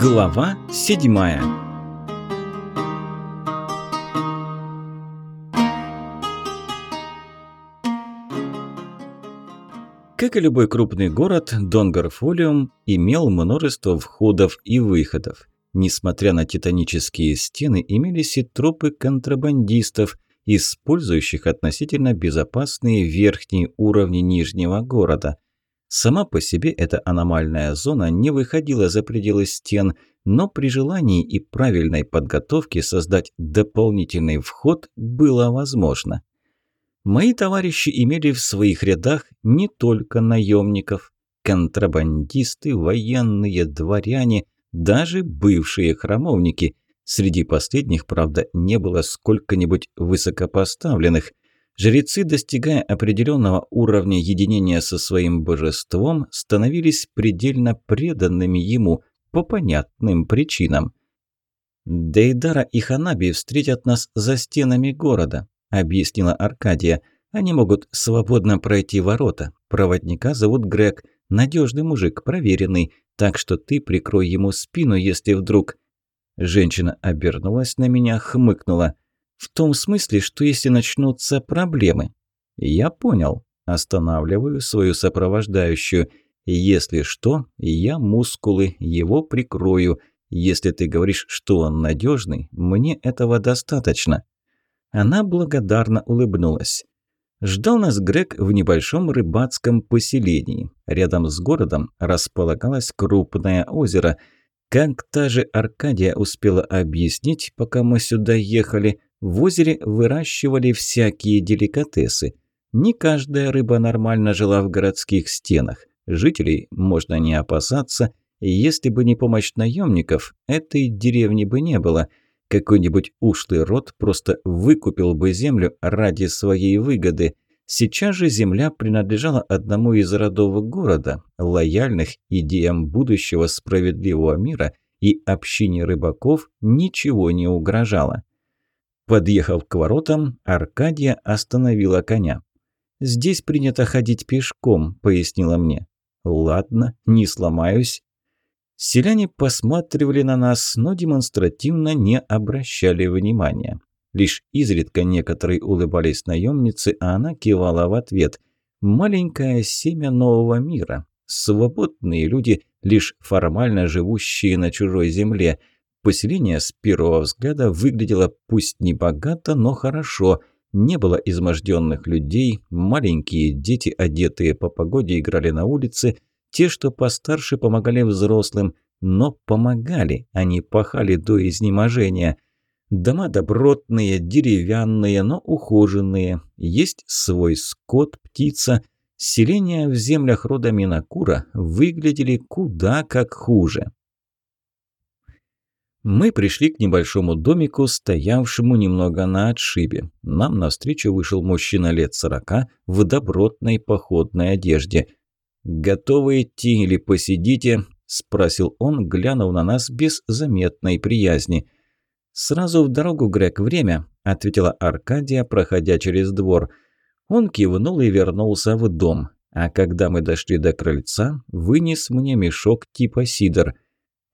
Глава седьмая Как и любой крупный город, Донгарфолиум имел множество входов и выходов. Несмотря на титанические стены, имелись и тропы контрабандистов, использующих относительно безопасные верхние уровни Нижнего города. Сама по себе эта аномальная зона не выходила за пределы стен, но при желании и правильной подготовке создать дополнительный вход было возможно. Мои товарищи имели в своих рядах не только наемников, контрабандисты, военные, дворяне, даже бывшие храмовники. Среди последних, правда, не было сколько-нибудь высокопоставленных. Жрецы, достигая определенного уровня единения со своим божеством, становились предельно преданными ему по понятным причинам. Дейдара и Ханаби встретят нас за стенами города. – объяснила Аркадия. «Они могут свободно пройти ворота. Проводника зовут Грег. Надежный мужик, проверенный. Так что ты прикрой ему спину, если вдруг...» Женщина обернулась на меня, хмыкнула. «В том смысле, что если начнутся проблемы...» «Я понял. Останавливаю свою сопровождающую. Если что, я мускулы, его прикрою. Если ты говоришь, что он надежный, мне этого достаточно». Она благодарно улыбнулась. Ждал нас Грег в небольшом рыбацком поселении. Рядом с городом располагалось крупное озеро. Как та же Аркадия успела объяснить, пока мы сюда ехали, в озере выращивали всякие деликатесы. Не каждая рыба нормально жила в городских стенах. Жителей можно не опасаться, если бы не помощь наемников, этой деревни бы не было – какой-нибудь ушлый род просто выкупил бы землю ради своей выгоды. Сейчас же земля принадлежала одному из родов города, лояльных идеям будущего справедливого мира, и общине рыбаков ничего не угрожало. Подъехав к воротам, Аркадия остановила коня. «Здесь принято ходить пешком», – пояснила мне. «Ладно, не сломаюсь». Селяне посматривали на нас, но демонстративно не обращали внимания. Лишь изредка некоторые улыбались наемнице, а она кивала в ответ. Маленькое семя нового мира. Свободные люди, лишь формально живущие на чужой земле. Поселение с первого взгляда выглядело пусть не богато, но хорошо. Не было изможденных людей, маленькие дети, одетые по погоде, играли на улице – те, что постарше, помогали взрослым, но помогали, а не пахали до изнеможения. Дома добротные, деревянные, но ухоженные. Есть свой скот, птица. Селения в землях рода Минакура выглядели куда как хуже. Мы пришли к небольшому домику, стоявшему немного на отшибе. Нам навстречу вышел мужчина лет сорока в добротной походной одежде. «Готовы идти или посидите?» – спросил он, глянув на нас без заметной приязни. «Сразу в дорогу, Грег, время», – ответила Аркадия, проходя через двор. Он кивнул и вернулся в дом. А когда мы дошли до крыльца, вынес мне мешок типа сидор.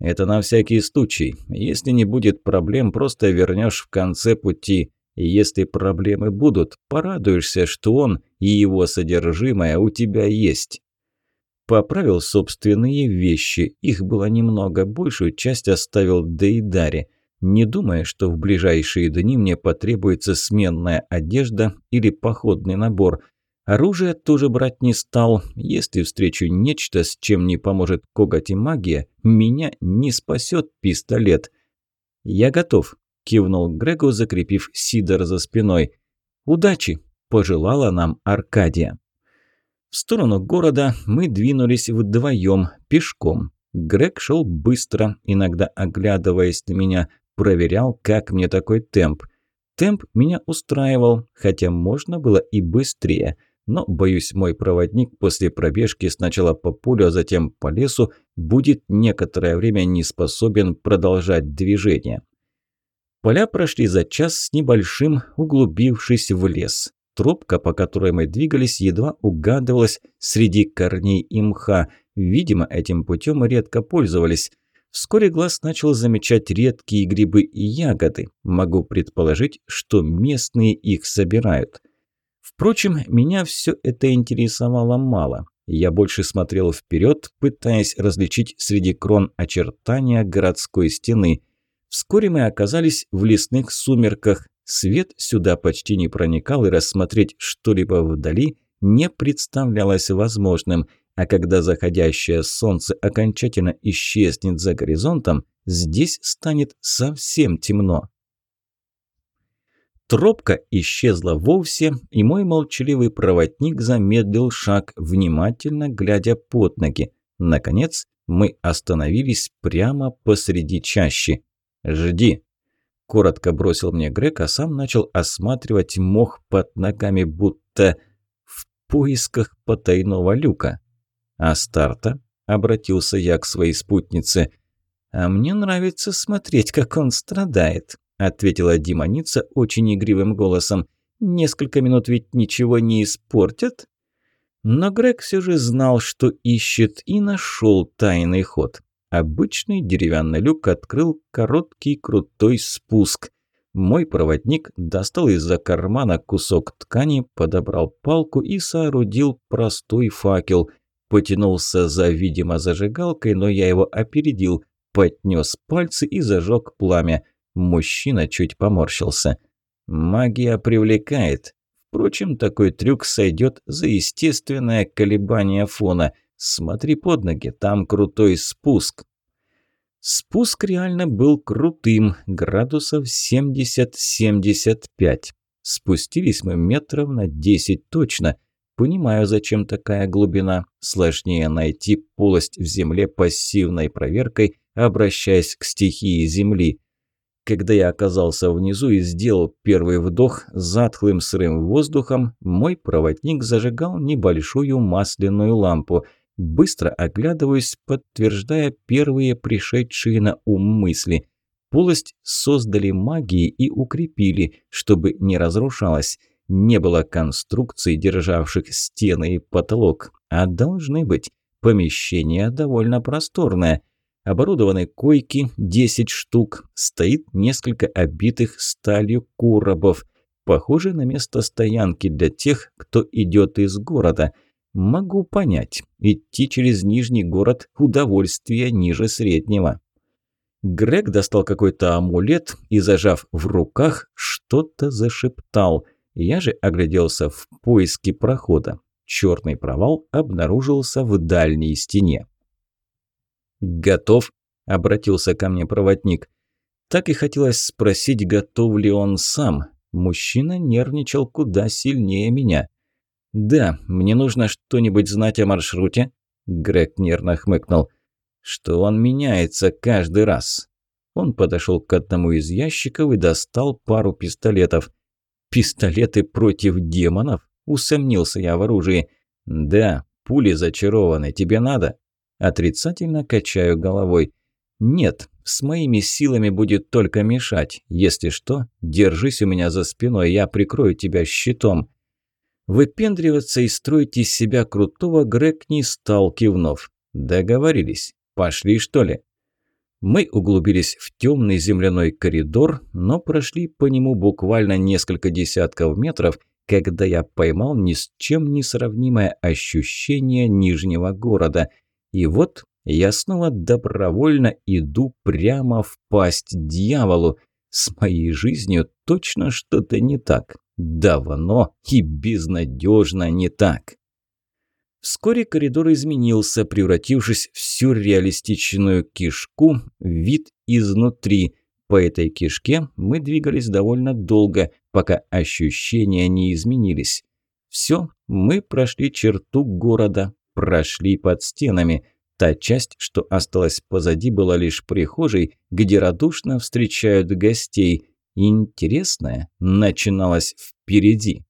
«Это на всякий случай. Если не будет проблем, просто вернешь в конце пути. Если проблемы будут, порадуешься, что он и его содержимое у тебя есть». Поправил собственные вещи, их было немного, большую часть оставил Дейдаре, не думая, что в ближайшие дни мне потребуется сменная одежда или походный набор. Оружие тоже брать не стал. Если встречу нечто, с чем не поможет коготь и магия, меня не спасет пистолет. «Я готов», – кивнул Грегу, закрепив Сидор за спиной. «Удачи!» – пожелала нам Аркадия. В сторону города мы двинулись вдвоем, пешком. Грег шел быстро, иногда оглядываясь на меня, проверял, как мне такой темп. Темп меня устраивал, хотя можно было и быстрее. Но, боюсь, мой проводник после пробежки сначала по полю, а затем по лесу будет некоторое время не способен продолжать движение. Поля прошли за час с небольшим, углубившись в лес. Тропка, по которой мы двигались, едва угадывалась среди корней и мха. Видимо, этим путем редко пользовались. Вскоре глаз начал замечать редкие грибы и ягоды. Могу предположить, что местные их собирают. Впрочем, меня все это интересовало мало. Я больше смотрел вперед, пытаясь различить среди крон очертания городской стены. Вскоре мы оказались в лесных сумерках. Свет сюда почти не проникал, и рассмотреть что-либо вдали не представлялось возможным – а когда заходящее солнце окончательно исчезнет за горизонтом, здесь станет совсем темно. Тропка исчезла вовсе, и мой молчаливый проводник замедлил шаг, внимательно глядя под ноги. Наконец, мы остановились прямо посреди чащи. «Жди!» – коротко бросил мне Грег, а сам начал осматривать мох под ногами, будто в поисках потайного люка. «А старта?» – обратился я к своей спутнице. «А мне нравится смотреть, как он страдает», – ответила демоница очень игривым голосом. «Несколько минут ведь ничего не испортят?» Но Грег все же знал, что ищет, и нашел тайный ход. Обычный деревянный люк открыл короткий крутой спуск. Мой проводник достал из-за кармана кусок ткани, подобрал палку и соорудил простой факел – потянулся за, видимо, зажигалкой, но я его опередил, поднес пальцы и зажег пламя. Мужчина чуть поморщился. «Магия привлекает. Впрочем, такой трюк сойдет за естественное колебание фона. Смотри под ноги, там крутой спуск». Спуск реально был крутым, градусов 70-75. Спустились мы метров на 10 точно. Понимаю, зачем такая глубина. Сложнее найти полость в земле пассивной проверкой, обращаясь к стихии земли. Когда я оказался внизу и сделал первый вдох затхлым сырым воздухом, мой проводник зажигал небольшую масляную лампу. Быстро оглядываюсь, подтверждая первые пришедшие на ум мысли. Полость создали магией и укрепили, чтобы не разрушалась не было конструкций, державших стены и потолок, а должны быть. Помещение довольно просторное. Оборудованы койки 10 штук, стоит несколько обитых сталью коробов. Похоже на место стоянки для тех, кто идет из города. Могу понять, идти через Нижний город – удовольствие ниже среднего. Грег достал какой-то амулет и, зажав в руках, что-то зашептал – я же огляделся в поиске прохода. Черный провал обнаружился в дальней стене. «Готов?» – обратился ко мне проводник. Так и хотелось спросить, готов ли он сам. Мужчина нервничал куда сильнее меня. «Да, мне нужно что-нибудь знать о маршруте?» Грег нервно хмыкнул. «Что он меняется каждый раз?» Он подошел к одному из ящиков и достал пару пистолетов – «Пистолеты против демонов?» – усомнился я в оружии. «Да, пули зачарованы. Тебе надо?» Отрицательно качаю головой. «Нет, с моими силами будет только мешать. Если что, держись у меня за спиной, я прикрою тебя щитом». Выпендриваться и строить из себя крутого Грег не стал, кивнув. «Договорились. Пошли, что ли?» Мы углубились в темный земляной коридор, но прошли по нему буквально несколько десятков метров, когда я поймал ни с чем не сравнимое ощущение Нижнего города. И вот я снова добровольно иду прямо в пасть дьяволу. С моей жизнью точно что-то не так. Давно и безнадежно не так. Вскоре коридор изменился, превратившись в сюрреалистичную кишку, вид изнутри. По этой кишке мы двигались довольно долго, пока ощущения не изменились. Все, мы прошли черту города, прошли под стенами. Та часть, что осталась позади, была лишь прихожей, где радушно встречают гостей. Интересное начиналось впереди.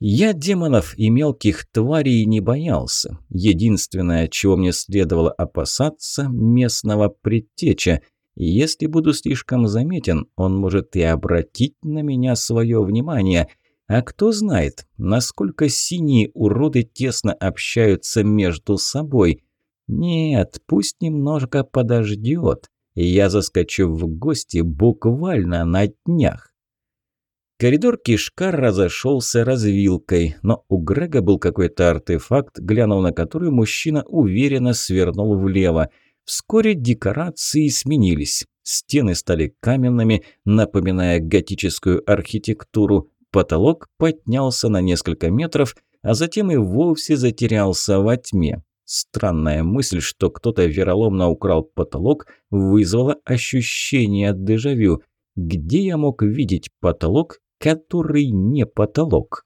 Я демонов и мелких тварей не боялся. Единственное, чего мне следовало опасаться – местного предтеча. Если буду слишком заметен, он может и обратить на меня свое внимание. А кто знает, насколько синие уроды тесно общаются между собой. Нет, пусть немножко подождет. Я заскочу в гости буквально на днях. Коридор кишка разошелся развилкой, но у Грега был какой-то артефакт, глянув на который мужчина уверенно свернул влево. Вскоре декорации сменились. Стены стали каменными, напоминая готическую архитектуру. Потолок поднялся на несколько метров, а затем и вовсе затерялся во тьме. Странная мысль, что кто-то вероломно украл потолок, вызвала ощущение дежавю. Где я мог видеть потолок, который не потолок.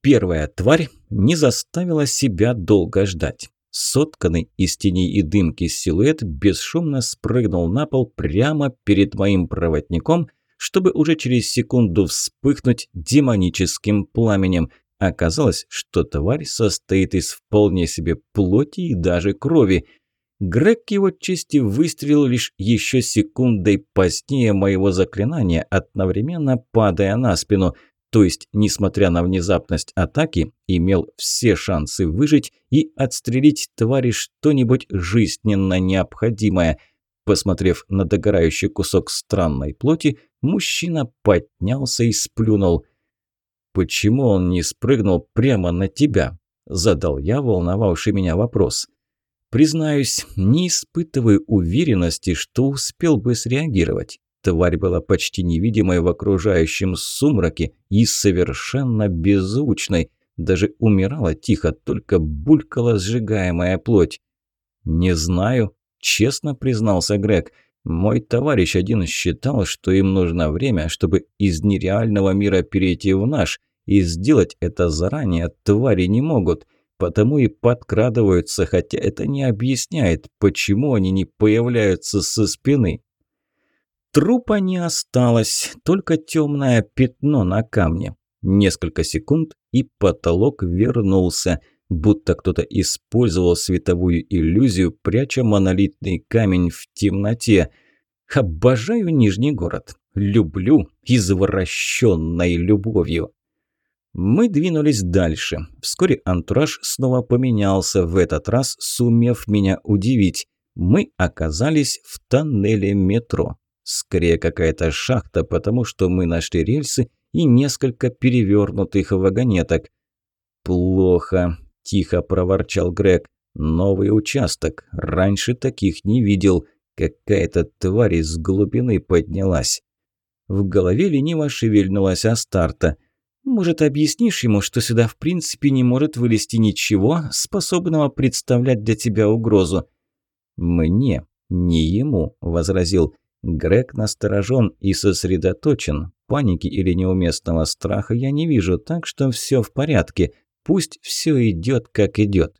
Первая тварь не заставила себя долго ждать. Сотканный из теней и дымки силуэт бесшумно спрыгнул на пол прямо перед моим проводником, чтобы уже через секунду вспыхнуть демоническим пламенем. Оказалось, что тварь состоит из вполне себе плоти и даже крови – Грег его чести выстрелил лишь еще секундой позднее моего заклинания, одновременно падая на спину. То есть, несмотря на внезапность атаки, имел все шансы выжить и отстрелить твари что-нибудь жизненно необходимое. Посмотрев на догорающий кусок странной плоти, мужчина поднялся и сплюнул. «Почему он не спрыгнул прямо на тебя?» – задал я волновавший меня вопрос. – Признаюсь, не испытываю уверенности, что успел бы среагировать. Тварь была почти невидимой в окружающем сумраке и совершенно беззвучной. Даже умирала тихо, только булькала сжигаемая плоть. «Не знаю», – честно признался Грег. «Мой товарищ один считал, что им нужно время, чтобы из нереального мира перейти в наш, и сделать это заранее твари не могут» потому и подкрадываются, хотя это не объясняет, почему они не появляются со спины. Трупа не осталось, только темное пятно на камне. Несколько секунд, и потолок вернулся, будто кто-то использовал световую иллюзию, пряча монолитный камень в темноте. Обожаю Нижний город. Люблю извращенной любовью. Мы двинулись дальше. Вскоре антураж снова поменялся, в этот раз сумев меня удивить. Мы оказались в тоннеле метро. Скорее какая-то шахта, потому что мы нашли рельсы и несколько перевернутых вагонеток. «Плохо», – тихо проворчал Грег. «Новый участок. Раньше таких не видел. Какая-то тварь из глубины поднялась». В голове лениво шевельнулась Астарта – может, объяснишь ему, что сюда в принципе не может вылезти ничего, способного представлять для тебя угрозу?» «Мне, не ему», – возразил. Грег насторожен и сосредоточен. Паники или неуместного страха я не вижу, так что все в порядке. Пусть все идет, как идет.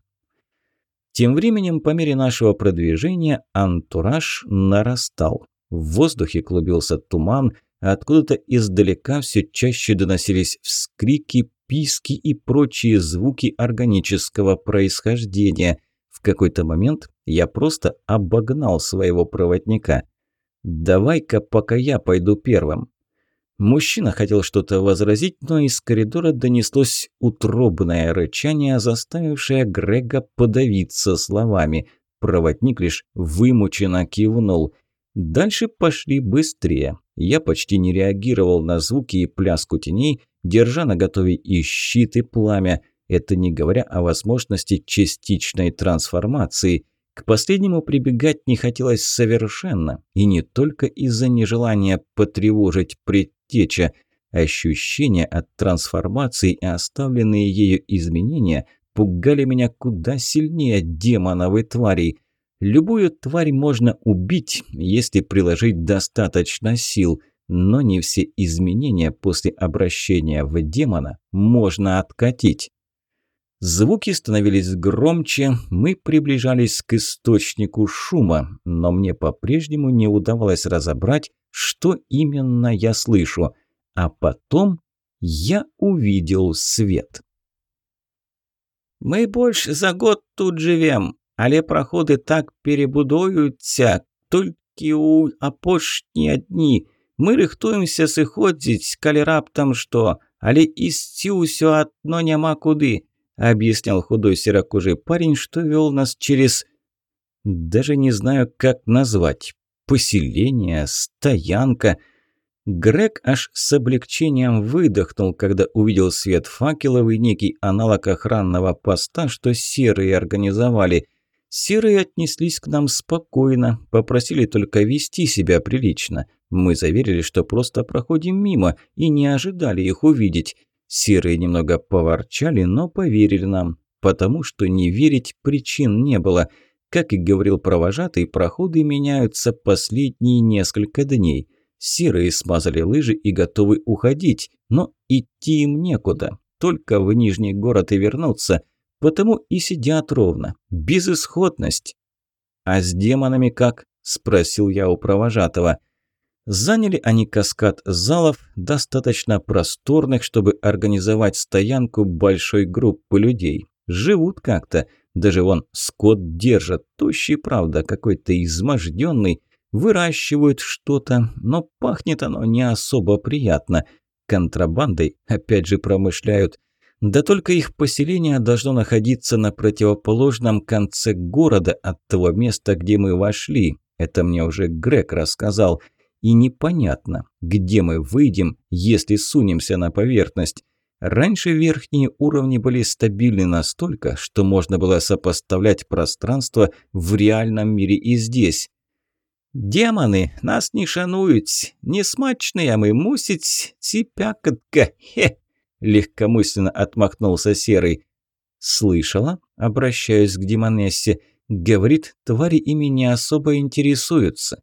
Тем временем, по мере нашего продвижения, антураж нарастал. В воздухе клубился туман – Откуда-то издалека все чаще доносились вскрики, писки и прочие звуки органического происхождения. В какой-то момент я просто обогнал своего проводника. «Давай-ка, пока я пойду первым». Мужчина хотел что-то возразить, но из коридора донеслось утробное рычание, заставившее Грега подавиться словами. Проводник лишь вымученно кивнул. Дальше пошли быстрее. Я почти не реагировал на звуки и пляску теней, держа на готове и щит, и пламя. Это не говоря о возможности частичной трансформации. К последнему прибегать не хотелось совершенно, и не только из-за нежелания потревожить предтеча. Ощущения от трансформации и оставленные ею изменения пугали меня куда сильнее демоновой твари – Любую тварь можно убить, если приложить достаточно сил, но не все изменения после обращения в демона можно откатить. Звуки становились громче, мы приближались к источнику шума, но мне по-прежнему не удавалось разобрать, что именно я слышу. А потом я увидел свет. «Мы больше за год тут живем», але проходи так перебудуються, тільки у апошні дні. Мы рыхтуемся сыходзіць, калі раптам што, але ісці ўсё адно няма куды. объяснял худой серокожий парень, что вел нас через... Даже не знаю, как назвать. Поселение, стоянка. Грег аж с облегчением выдохнул, когда увидел свет факелов и некий аналог охранного поста, что серые организовали. Серые отнеслись к нам спокойно, попросили только вести себя прилично. Мы заверили, что просто проходим мимо и не ожидали их увидеть. Серые немного поворчали, но поверили нам, потому что не верить причин не было. Как и говорил провожатый, проходы меняются последние несколько дней. Серые смазали лыжи и готовы уходить, но идти им некуда, только в Нижний город и вернуться, потому и сидят ровно, безысходность. «А с демонами как?» – спросил я у провожатого – Заняли они каскад залов, достаточно просторных, чтобы организовать стоянку большой группы людей. Живут как-то. Даже вон скот держат, тощий, правда, какой-то изможденный. Выращивают что-то, но пахнет оно не особо приятно. Контрабандой, опять же, промышляют. Да только их поселение должно находиться на противоположном конце города от того места, где мы вошли. Это мне уже Грег рассказал – и непонятно, где мы выйдем, если сунемся на поверхность. Раньше верхние уровни были стабильны настолько, что можно было сопоставлять пространство в реальном мире и здесь. «Демоны нас не шануют, не смачные мы мусить, ципякотка, хе!» Легкомысленно отмахнулся Серый. «Слышала?» – обращаюсь к Демонессе. «Говорит, твари ими не особо интересуются.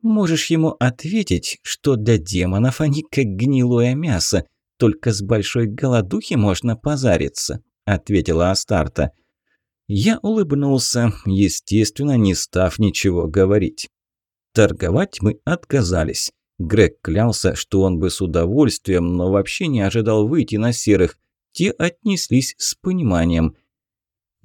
Можешь ему ответить, что для демонов они как гнилое мясо, только с большой голодухи можно позариться», – ответила Астарта. Я улыбнулся, естественно, не став ничего говорить. Торговать мы отказались. Грег клялся, что он бы с удовольствием, но вообще не ожидал выйти на серых. Те отнеслись с пониманием –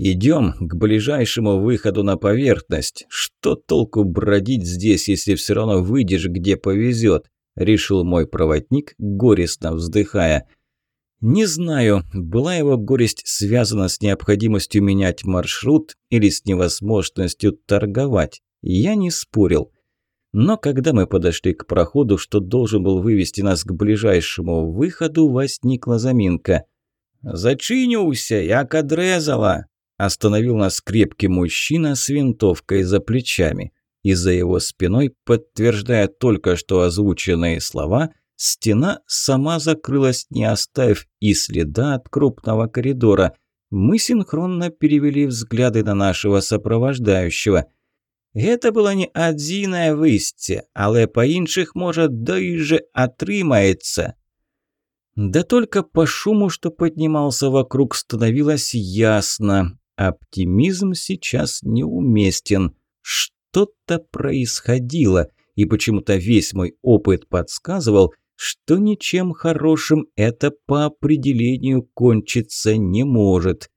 Идем к ближайшему выходу на поверхность. Что толку бродить здесь, если все равно выйдешь, где повезет? Решил мой проводник, горестно вздыхая. Не знаю, была его горесть связана с необходимостью менять маршрут или с невозможностью торговать. Я не спорил. Но когда мы подошли к проходу, что должен был вывести нас к ближайшему выходу, возникла заминка. «Зачинюся, як отрезала!» Остановил нас крепкий мужчина с винтовкой за плечами И за его спиной, подтверждая только что озвученные слова, стена сама закрылась, не оставив и следа от крупного коридора. Мы синхронно перевели взгляды на нашего сопровождающего. Это было не адзіная висце, але по інших може же отримається. Да только по шуму, что поднимался вокруг, становилось ясно. Оптимизм сейчас неуместен. Что-то происходило, и почему-то весь мой опыт подсказывал, что ничем хорошим это по определению кончиться не может.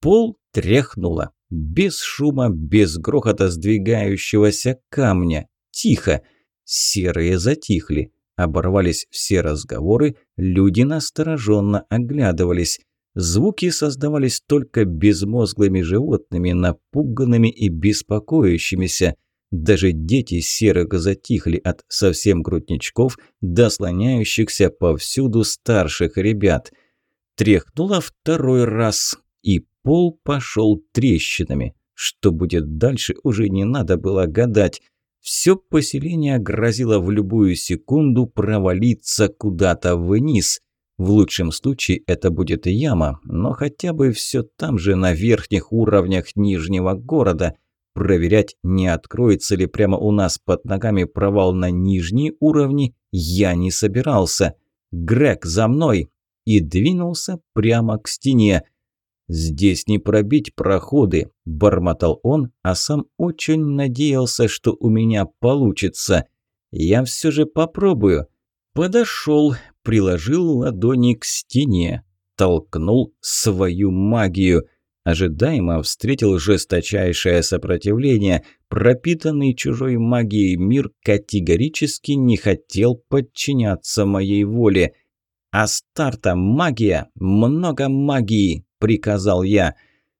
Пол тряхнуло. Без шума, без грохота сдвигающегося камня. Тихо. Серые затихли. Оборвались все разговоры, люди настороженно оглядывались. Звуки создавались только безмозглыми животными, напуганными и беспокоящимися. Даже дети серых затихли от совсем грудничков до слоняющихся повсюду старших ребят. Тряхнуло второй раз, и пол пошел трещинами. Что будет дальше, уже не надо было гадать. Все поселение грозило в любую секунду провалиться куда-то вниз. В лучшем случае это будет яма, но хотя бы все там же на верхних уровнях Нижнего города. Проверять, не откроется ли прямо у нас под ногами провал на нижние уровни, я не собирался. Грег, за мной! И двинулся прямо к стене. «Здесь не пробить проходы», – бормотал он, а сам очень надеялся, что у меня получится. «Я все же попробую». Подошел, приложил ладони к стене, толкнул свою магию. Ожидаемо встретил жесточайшее сопротивление. Пропитанный чужой магией мир категорически не хотел подчиняться моей воле. А старта магия, много магии, приказал я.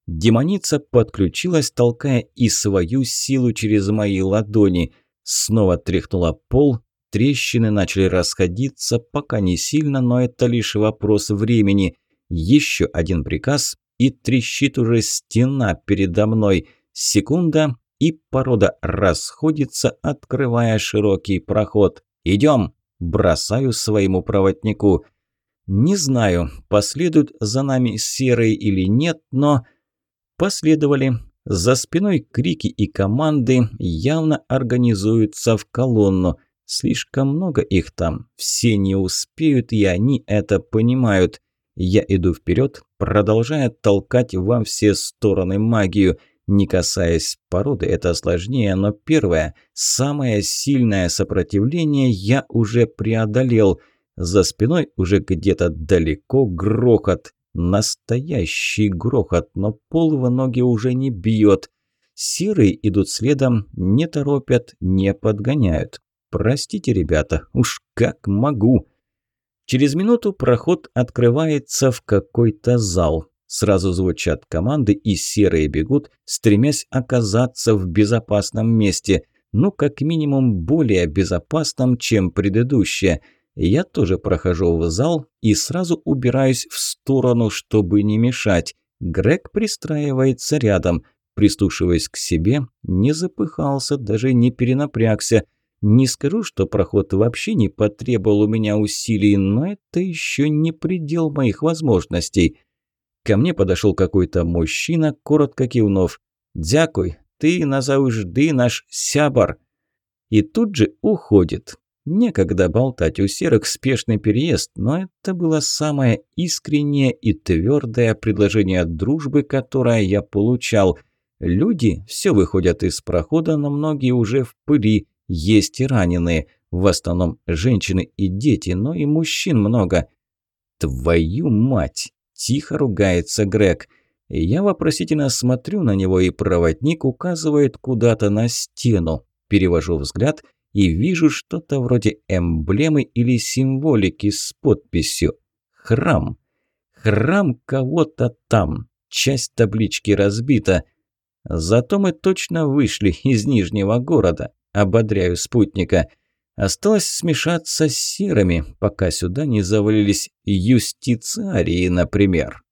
Демоница подключилась, толкая и свою силу через мои ладони. Снова тряхнула пол, трещины начали расходиться, пока не сильно, но это лишь вопрос времени. Еще один приказ, и трещит уже стена передо мной. Секунда, и порода расходится, открывая широкий проход. «Идем!» – бросаю своему проводнику. Не знаю, последуют за нами серые или нет, но последовали. За спиной крики и команды явно организуются в колонну. Слишком много их там, все не успеют, и они это понимают. Я иду вперед, продолжая толкать во все стороны магию. Не касаясь породы, это сложнее, но первое, самое сильное сопротивление я уже преодолел. За спиной уже где-то далеко грохот. Настоящий грохот, но пол в ноги уже не бьет. Серые идут следом, не торопят, не подгоняют. Простите, ребята, уж как могу. Через минуту проход открывается в какой-то зал. Сразу звучат команды, и серые бегут, стремясь оказаться в безопасном месте. Ну, как минимум, более безопасном, чем предыдущее – я тоже прохожу в зал и сразу убираюсь в сторону, чтобы не мешать. Грег пристраивается рядом. Прислушиваясь к себе, не запыхался, даже не перенапрягся. Не скажу, что проход вообще не потребовал у меня усилий, но это еще не предел моих возможностей. Ко мне подошел какой-то мужчина, коротко кивнув. «Дякуй, ты назавжди наш сябар». И тут же уходит. Некогда болтать у серых спешный переезд, но это было самое искреннее и твердое предложение дружбы, которое я получал. Люди все выходят из прохода, но многие уже в пыли, есть и раненые. В основном женщины и дети, но и мужчин много. «Твою мать!» – тихо ругается Грег. Я вопросительно смотрю на него, и проводник указывает куда-то на стену. Перевожу взгляд – и вижу что-то вроде эмблемы или символики с подписью «Храм». Храм кого-то там. Часть таблички разбита. Зато мы точно вышли из Нижнего города. Ободряю спутника. Осталось смешаться с серыми, пока сюда не завалились юстициарии, например.